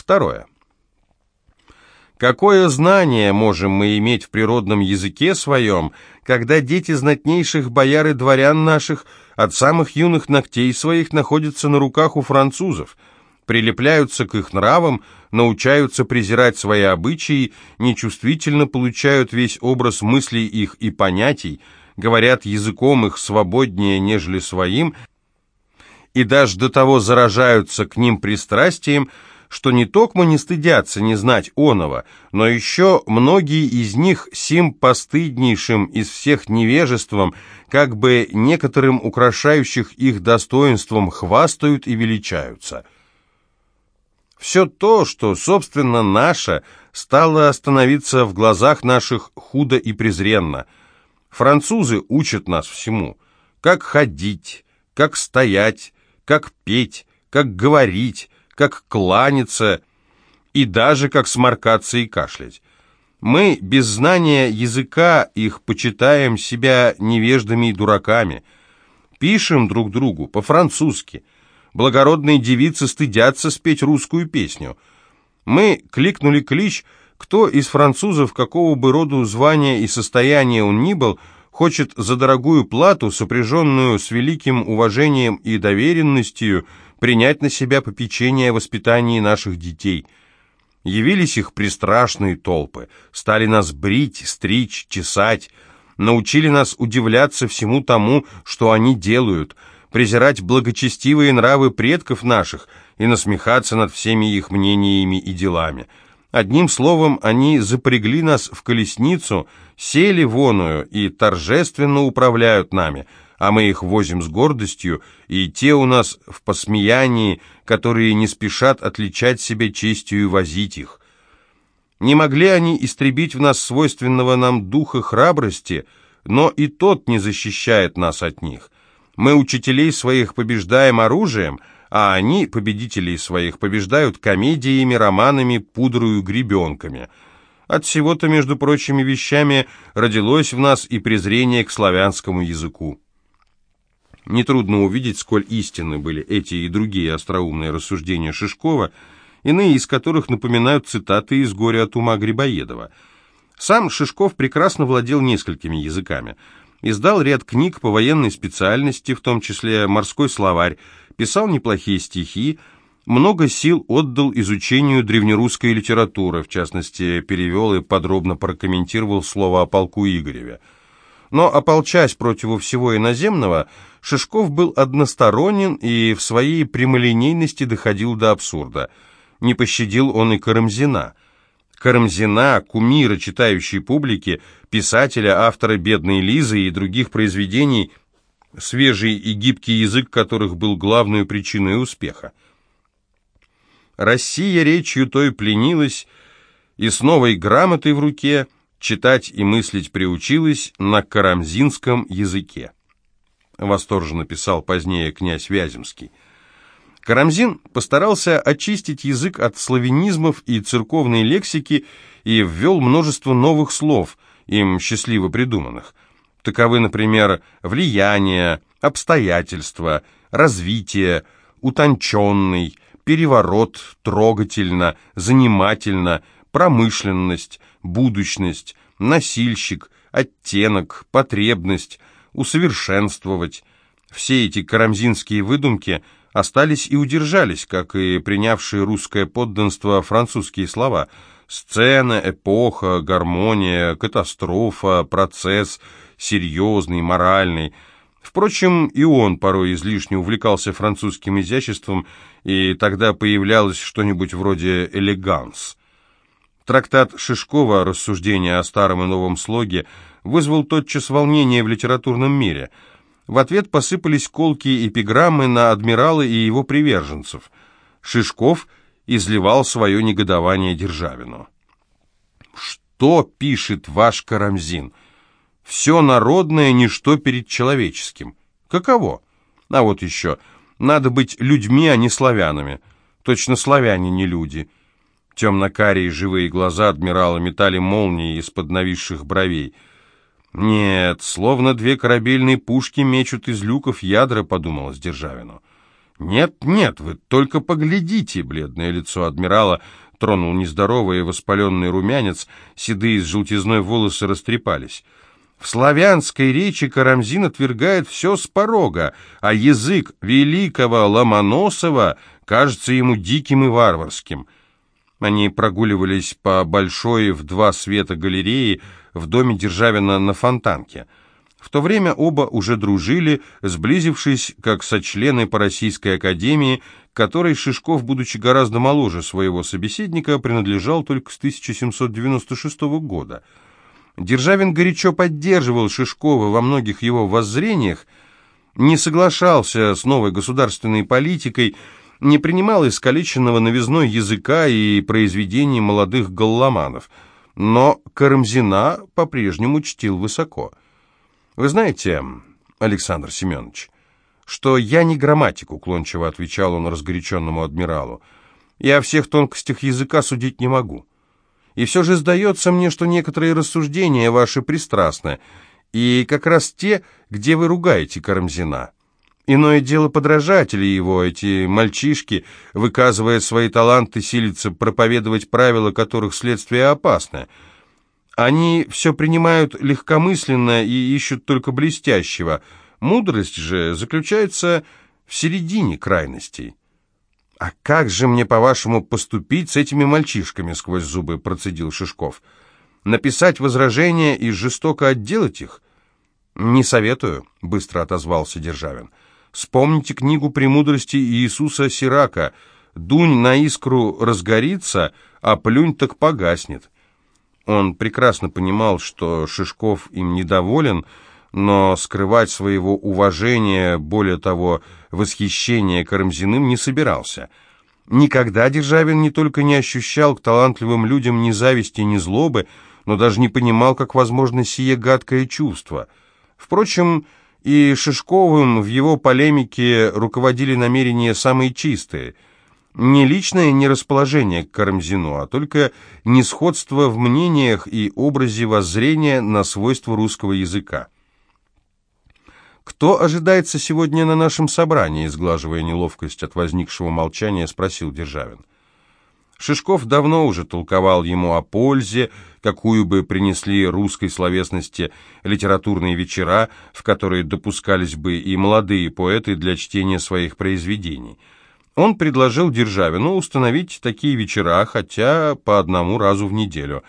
Второе. Какое знание можем мы иметь в природном языке своем, когда дети знатнейших бояр и дворян наших от самых юных ногтей своих находятся на руках у французов, прилепляются к их нравам, научаются презирать свои обычаи, нечувствительно получают весь образ мыслей их и понятий, говорят языком их свободнее, нежели своим, и даже до того заражаются к ним пристрастием, что не токмо не стыдятся не знать оного, но еще многие из них сим постыднейшим из всех невежеством, как бы некоторым украшающих их достоинством хвастают и величаются. Все то, что, собственно, наше, стало становиться в глазах наших худо и презренно. Французы учат нас всему, как ходить, как стоять, как петь, как говорить, как кланяться и даже как сморкаться и кашлять. Мы без знания языка их почитаем себя невеждами и дураками. Пишем друг другу по-французски. Благородные девицы стыдятся спеть русскую песню. Мы кликнули клич, кто из французов, какого бы роду звания и состояния он ни был, хочет за дорогую плату, сопряженную с великим уважением и доверенностью, принять на себя попечение о воспитании наших детей. Явились их пристрашные толпы, стали нас брить, стричь, чесать, научили нас удивляться всему тому, что они делают, презирать благочестивые нравы предков наших и насмехаться над всеми их мнениями и делами. Одним словом, они запрягли нас в колесницу, сели воную и торжественно управляют нами – а мы их возим с гордостью, и те у нас в посмеянии, которые не спешат отличать себя честью и возить их. Не могли они истребить в нас свойственного нам духа храбрости, но и тот не защищает нас от них. Мы учителей своих побеждаем оружием, а они, победителей своих, побеждают комедиями, романами, пудрою, гребенками. От всего-то, между прочими вещами, родилось в нас и презрение к славянскому языку. Нетрудно увидеть, сколь истинны были эти и другие остроумные рассуждения Шишкова, иные из которых напоминают цитаты из «Горя от ума» Грибоедова. Сам Шишков прекрасно владел несколькими языками. Издал ряд книг по военной специальности, в том числе «Морской словарь», писал неплохие стихи, много сил отдал изучению древнерусской литературы, в частности, перевел и подробно прокомментировал слово о полку Игореве. Но, ополчась против всего иноземного, Шишков был односторонен и в своей прямолинейности доходил до абсурда. Не пощадил он и Карамзина. Карамзина, кумира читающей публики, писателя, автора «Бедной Лизы» и других произведений, свежий и гибкий язык которых был главной причиной успеха. Россия речью той пленилась, и с новой грамотой в руке – читать и мыслить приучилась на карамзинском языке. Восторженно писал позднее князь Вяземский. Карамзин постарался очистить язык от славянизмов и церковной лексики и ввел множество новых слов, им счастливо придуманных. Таковы, например, влияние, обстоятельства, развитие, утонченный, переворот, трогательно, занимательно, промышленность, будущность, носильщик, оттенок, потребность, усовершенствовать. Все эти карамзинские выдумки остались и удержались, как и принявшие русское подданство французские слова «сцена», «эпоха», «гармония», «катастрофа», «процесс», «серьезный», «моральный». Впрочем, и он порой излишне увлекался французским изяществом, и тогда появлялось что-нибудь вроде «элеганс». Трактат Шишкова «Рассуждения о старом и новом слоге» вызвал тотчас волнение в литературном мире. В ответ посыпались колкие эпиграммы на адмирала и его приверженцев. Шишков изливал свое негодование Державину. «Что пишет ваш Карамзин? Все народное, ничто перед человеческим. Каково? А вот еще, надо быть людьми, а не славянами. Точно славяне не люди». Темно-карие живые глаза адмирала метали молнии из-под нависших бровей. «Нет, словно две корабельные пушки мечут из люков ядра», — подумалось Державину. «Нет, нет, вы только поглядите!» Бледное лицо адмирала тронул нездоровый и воспаленный румянец, седые с желтизной волосы растрепались. В славянской речи Карамзин отвергает все с порога, а язык великого Ломоносова кажется ему диким и варварским. Они прогуливались по большой в два света галереи в доме Державина на Фонтанке — в то время оба уже дружили, сблизившись как сочлены по Российской Академии, которой Шишков, будучи гораздо моложе своего собеседника, принадлежал только с 1796 года. Державин горячо поддерживал Шишкова во многих его воззрениях, не соглашался с новой государственной политикой, не принимал искалеченного новизной языка и произведений молодых голломанов, но Карамзина по-прежнему чтил высоко – «Вы знаете, Александр Семенович, что я не грамматик», — уклончиво отвечал он разгоряченному адмиралу. «Я о всех тонкостях языка судить не могу. И все же сдается мне, что некоторые рассуждения ваши пристрастны, и как раз те, где вы ругаете Карамзина. Иное дело подражатели его, эти мальчишки, выказывая свои таланты, силятся проповедовать правила, которых следствие опасное». Они все принимают легкомысленно и ищут только блестящего. Мудрость же заключается в середине крайностей. «А как же мне, по-вашему, поступить с этими мальчишками?» — сквозь зубы процедил Шишков. «Написать возражения и жестоко отделать их?» «Не советую», — быстро отозвался Державин. «Вспомните книгу «Премудрости Иисуса Сирака». «Дунь на искру разгорится, а плюнь так погаснет». Он прекрасно понимал, что Шишков им недоволен, но скрывать своего уважения, более того, восхищения Карамзиным не собирался. Никогда Державин не только не ощущал к талантливым людям ни зависти, ни злобы, но даже не понимал, как возможно сие гадкое чувство. Впрочем, и Шишковым в его полемике руководили намерения самые чистые – не личное нерасположение к Карамзину, а только несходство в мнениях и образе воззрения на свойства русского языка. «Кто ожидается сегодня на нашем собрании?» Сглаживая неловкость от возникшего молчания, спросил Державин. Шишков давно уже толковал ему о пользе, какую бы принесли русской словесности литературные вечера, в которые допускались бы и молодые поэты для чтения своих произведений – он предложил Державину установить такие вечера, хотя по одному разу в неделю.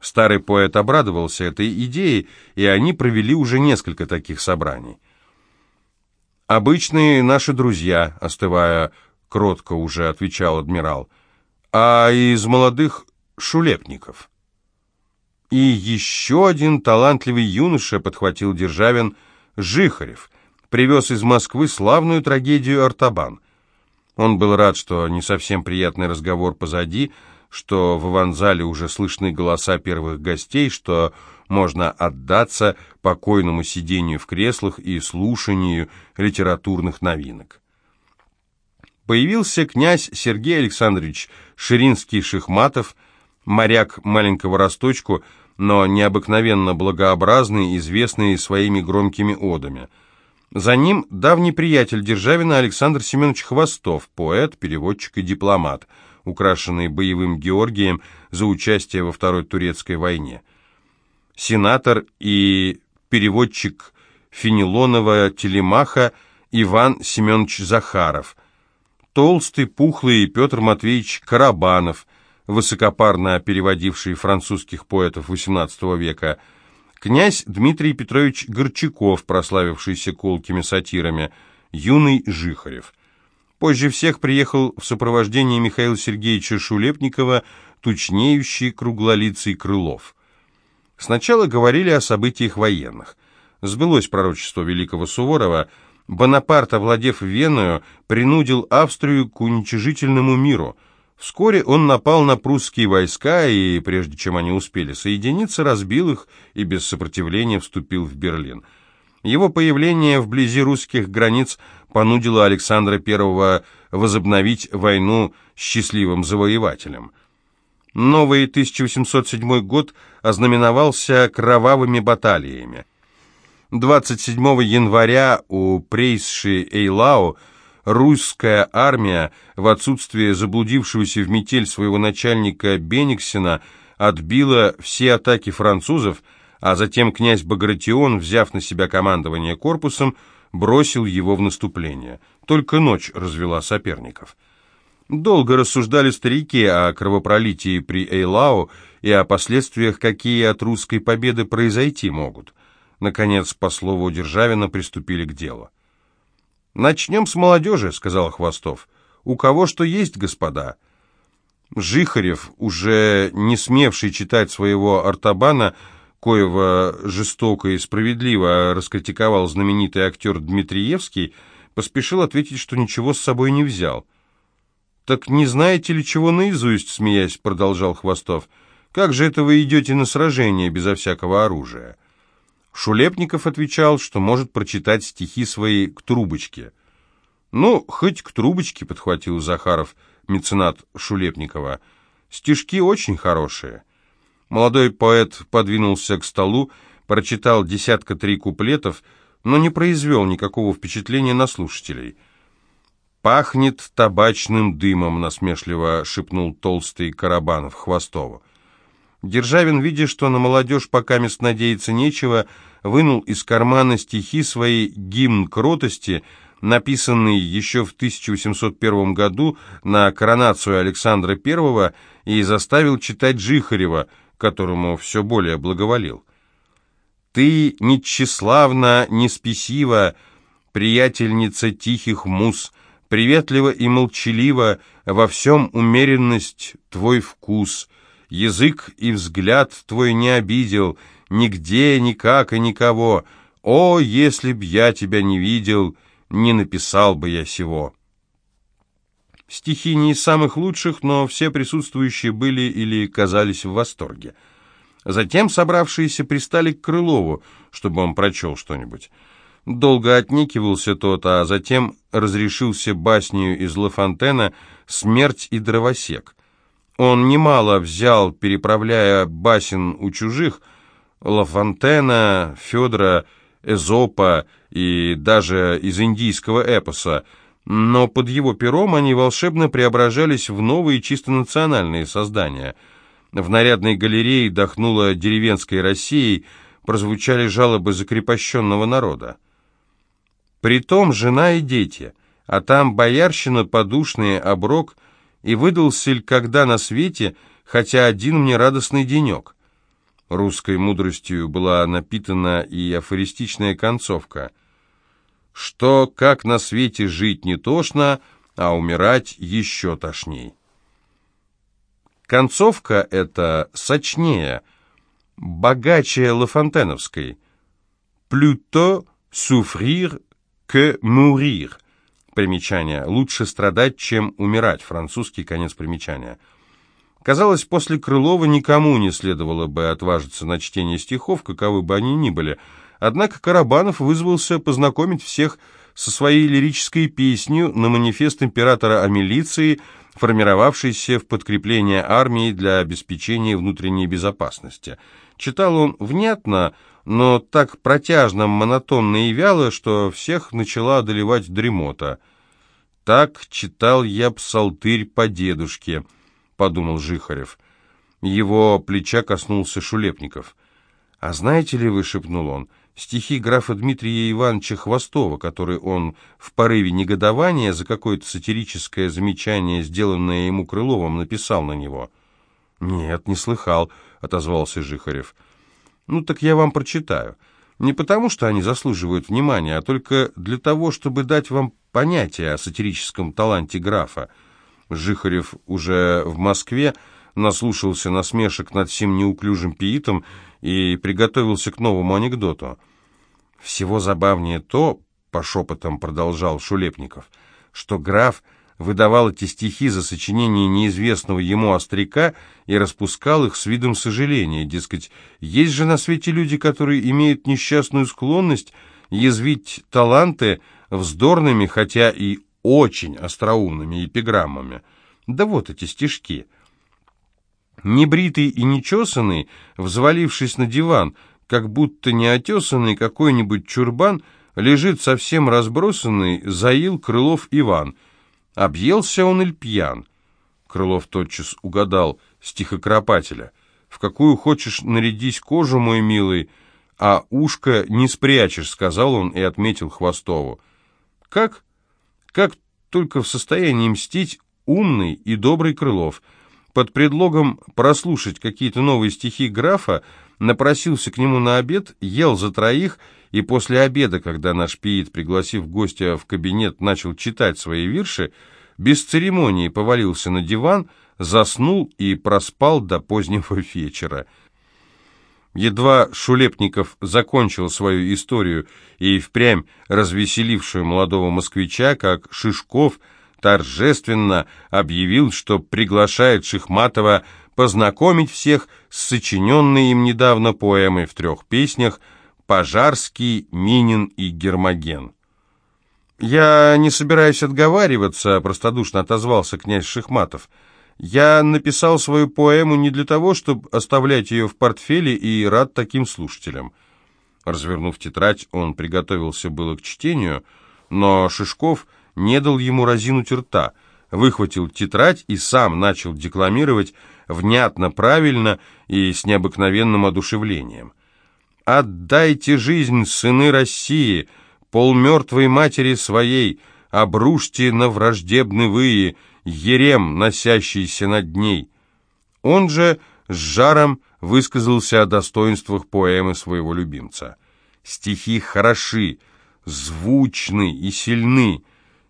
Старый поэт обрадовался этой идее, и они провели уже несколько таких собраний. «Обычные наши друзья», — остывая кротко уже отвечал адмирал, «а из молодых шулепников». И еще один талантливый юноша, подхватил Державин, Жихарев, привез из Москвы славную трагедию «Артабан». Он был рад, что не совсем приятный разговор позади, что в Иванзале уже слышны голоса первых гостей, что можно отдаться покойному сидению в креслах и слушанию литературных новинок. Появился князь Сергей Александрович Ширинский-Шихматов, моряк маленького росточку, но необыкновенно благообразный, известный своими громкими одами – за ним давний приятель Державина Александр Семенович Хвостов, поэт, переводчик и дипломат, украшенный боевым Георгием за участие во Второй Турецкой войне. Сенатор и переводчик Фенелонова Телемаха Иван Семенович Захаров, толстый, пухлый Петр Матвеевич Карабанов, высокопарно переводивший французских поэтов XVIII века, Князь Дмитрий Петрович Горчаков, прославившийся колкими сатирами, юный Жихарев. Позже всех приехал в сопровождении Михаила Сергеевича Шулепникова, тучнеющий круглолицый Крылов. Сначала говорили о событиях военных. Сбылось пророчество великого Суворова. Бонапарт, овладев Веную, принудил Австрию к уничижительному миру – Вскоре он напал на прусские войска и, прежде чем они успели соединиться, разбил их и без сопротивления вступил в Берлин. Его появление вблизи русских границ понудило Александра I возобновить войну с счастливым завоевателем. Новый 1807 год ознаменовался кровавыми баталиями. 27 января у Прейсши Эйлау русская армия в отсутствие заблудившегося в метель своего начальника Бениксена отбила все атаки французов, а затем князь Багратион, взяв на себя командование корпусом, бросил его в наступление. Только ночь развела соперников. Долго рассуждали старики о кровопролитии при Эйлау и о последствиях, какие от русской победы произойти могут. Наконец, по слову Державина, приступили к делу. «Начнем с молодежи», — сказал Хвостов. «У кого что есть, господа?» Жихарев, уже не смевший читать своего Артабана, коего жестоко и справедливо раскритиковал знаменитый актер Дмитриевский, поспешил ответить, что ничего с собой не взял. «Так не знаете ли чего наизусть?» — смеясь, продолжал Хвостов. «Как же это вы идете на сражение безо всякого оружия?» Шулепников отвечал, что может прочитать стихи свои к трубочке. «Ну, хоть к трубочке», — подхватил Захаров, меценат Шулепникова. «Стишки очень хорошие». Молодой поэт подвинулся к столу, прочитал десятка три куплетов, но не произвел никакого впечатления на слушателей. «Пахнет табачным дымом», — насмешливо шепнул толстый Карабанов Хвостову. Державин, видя, что на молодежь пока мест надеяться нечего, вынул из кармана стихи свои «Гимн кротости», написанный еще в 1801 году на коронацию Александра I, и заставил читать Жихарева, которому все более благоволил. «Ты не тщеславна, не спесива, приятельница тихих мус, приветлива и молчалива, во всем умеренность твой вкус». Язык и взгляд твой не обидел, нигде, никак и никого. О, если б я тебя не видел, не написал бы я сего. Стихи не из самых лучших, но все присутствующие были или казались в восторге. Затем собравшиеся пристали к Крылову, чтобы он прочел что-нибудь. Долго отникивался тот, а затем разрешился баснею из Ла Фонтена «Смерть и дровосек». Он немало взял, переправляя басен у чужих, Лафонтена, Федора, Эзопа и даже из индийского эпоса, но под его пером они волшебно преображались в новые чисто национальные создания. В нарядной галерее дохнуло деревенской Россией, прозвучали жалобы закрепощенного народа. Притом жена и дети, а там боярщина, подушные, оброк — и выдался ль когда на свете, хотя один мне радостный денек. Русской мудростью была напитана и афористичная концовка. Что, как на свете жить не тошно, а умирать еще тошней. Концовка эта сочнее, богаче Лафонтеновской. «Plutôt souffrir que mourir». Примечание. Лучше страдать, чем умирать. Французский конец примечания. Казалось, после Крылова никому не следовало бы отважиться на чтение стихов, каковы бы они ни были. Однако Карабанов вызвался познакомить всех со своей лирической песней на манифест императора о милиции, формировавшейся в подкрепление армии для обеспечения внутренней безопасности. Читал он внятно, но так протяжно, монотонно и вяло, что всех начала одолевать дремота. «Так читал я псалтырь по дедушке», — подумал Жихарев. Его плеча коснулся Шулепников. «А знаете ли вы, — шепнул он, — стихи графа Дмитрия Ивановича Хвостова, которые он в порыве негодования за какое-то сатирическое замечание, сделанное ему Крыловым, написал на него?» «Нет, не слыхал», — отозвался Жихарев. Ну так я вам прочитаю. Не потому, что они заслуживают внимания, а только для того, чтобы дать вам понятие о сатирическом таланте графа. Жихарев уже в Москве наслушался насмешек над всем неуклюжим пиитом и приготовился к новому анекдоту. «Всего забавнее то, — по шепотам продолжал Шулепников, — что граф выдавал эти стихи за сочинение неизвестного ему остряка и распускал их с видом сожаления. Дескать, есть же на свете люди, которые имеют несчастную склонность язвить таланты вздорными, хотя и очень остроумными эпиграммами. Да вот эти стишки. Небритый и нечесанный, взвалившись на диван, как будто неотесанный какой-нибудь чурбан, лежит совсем разбросанный Заил Крылов Иван. Объелся он или пьян? Крылов тотчас угадал стихокропателя. «В какую хочешь нарядись кожу, мой милый, а ушко не спрячешь», — сказал он и отметил Хвостову. «Как? Как только в состоянии мстить умный и добрый Крылов. Под предлогом прослушать какие-то новые стихи графа напросился к нему на обед, ел за троих, и после обеда, когда наш пиит, пригласив гостя в кабинет, начал читать свои вирши, без церемонии повалился на диван, заснул и проспал до позднего вечера. Едва Шулепников закончил свою историю и впрямь развеселившую молодого москвича, как Шишков торжественно объявил, что приглашает Шихматова познакомить всех с сочиненной им недавно поэмой в трех песнях «Пожарский», «Минин» и «Гермоген». «Я не собираюсь отговариваться», — простодушно отозвался князь Шихматов. «Я написал свою поэму не для того, чтобы оставлять ее в портфеле, и рад таким слушателям». Развернув тетрадь, он приготовился было к чтению, но Шишков не дал ему разинуть рта, выхватил тетрадь и сам начал декламировать внятно, правильно и с необыкновенным одушевлением. «Отдайте жизнь, сыны России!» полмертвой матери своей, обрушьте на враждебны выи, ерем, носящийся над ней. Он же с жаром высказался о достоинствах поэмы своего любимца. Стихи хороши, звучны и сильны,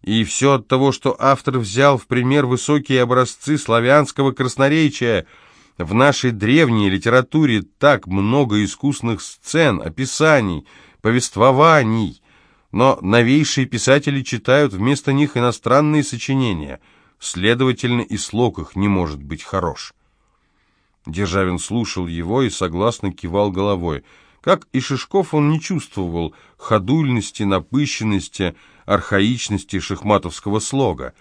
и все от того, что автор взял в пример высокие образцы славянского красноречия. В нашей древней литературе так много искусных сцен, описаний, повествований, но новейшие писатели читают вместо них иностранные сочинения, следовательно, и слог их не может быть хорош. Державин слушал его и согласно кивал головой. Как и Шишков, он не чувствовал ходульности, напыщенности, архаичности шахматовского слога.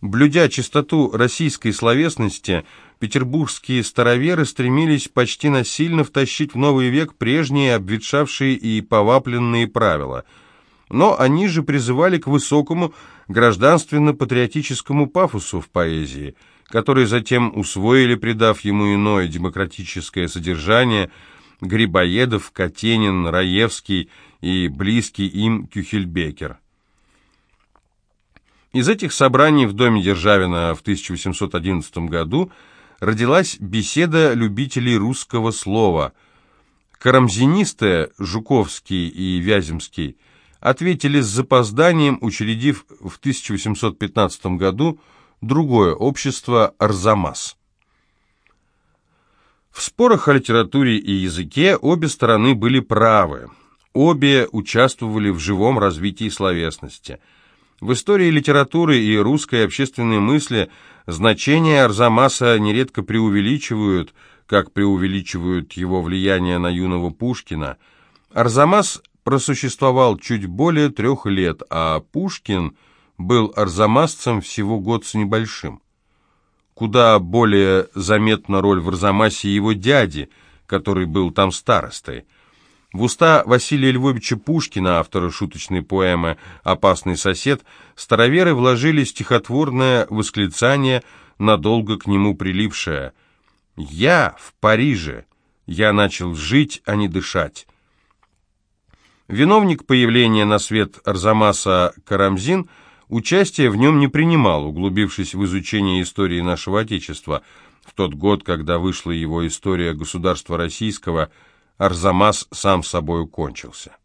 Блюдя чистоту российской словесности, петербургские староверы стремились почти насильно втащить в новый век прежние обветшавшие и повапленные правила – но они же призывали к высокому гражданственно-патриотическому пафосу в поэзии, который затем усвоили, придав ему иное демократическое содержание Грибоедов, Катенин, Раевский и близкий им Кюхельбекер. Из этих собраний в доме Державина в 1811 году родилась беседа любителей русского слова. Карамзинисты Жуковский и Вяземский – ответили с запозданием, учредив в 1815 году другое общество «Арзамас». В спорах о литературе и языке обе стороны были правы. Обе участвовали в живом развитии словесности. В истории литературы и русской общественной мысли значение Арзамаса нередко преувеличивают, как преувеличивают его влияние на юного Пушкина. Арзамас просуществовал чуть более трех лет, а Пушкин был арзамасцем всего год с небольшим. Куда более заметна роль в Арзамасе его дяди, который был там старостой. В уста Василия Львовича Пушкина, автора шуточной поэмы «Опасный сосед», староверы вложили стихотворное восклицание, надолго к нему прилипшее «Я в Париже, я начал жить, а не дышать». Виновник появления на свет Арзамаса Карамзин участия в нем не принимал, углубившись в изучение истории нашего Отечества. В тот год, когда вышла его история государства российского, Арзамас сам собой кончился.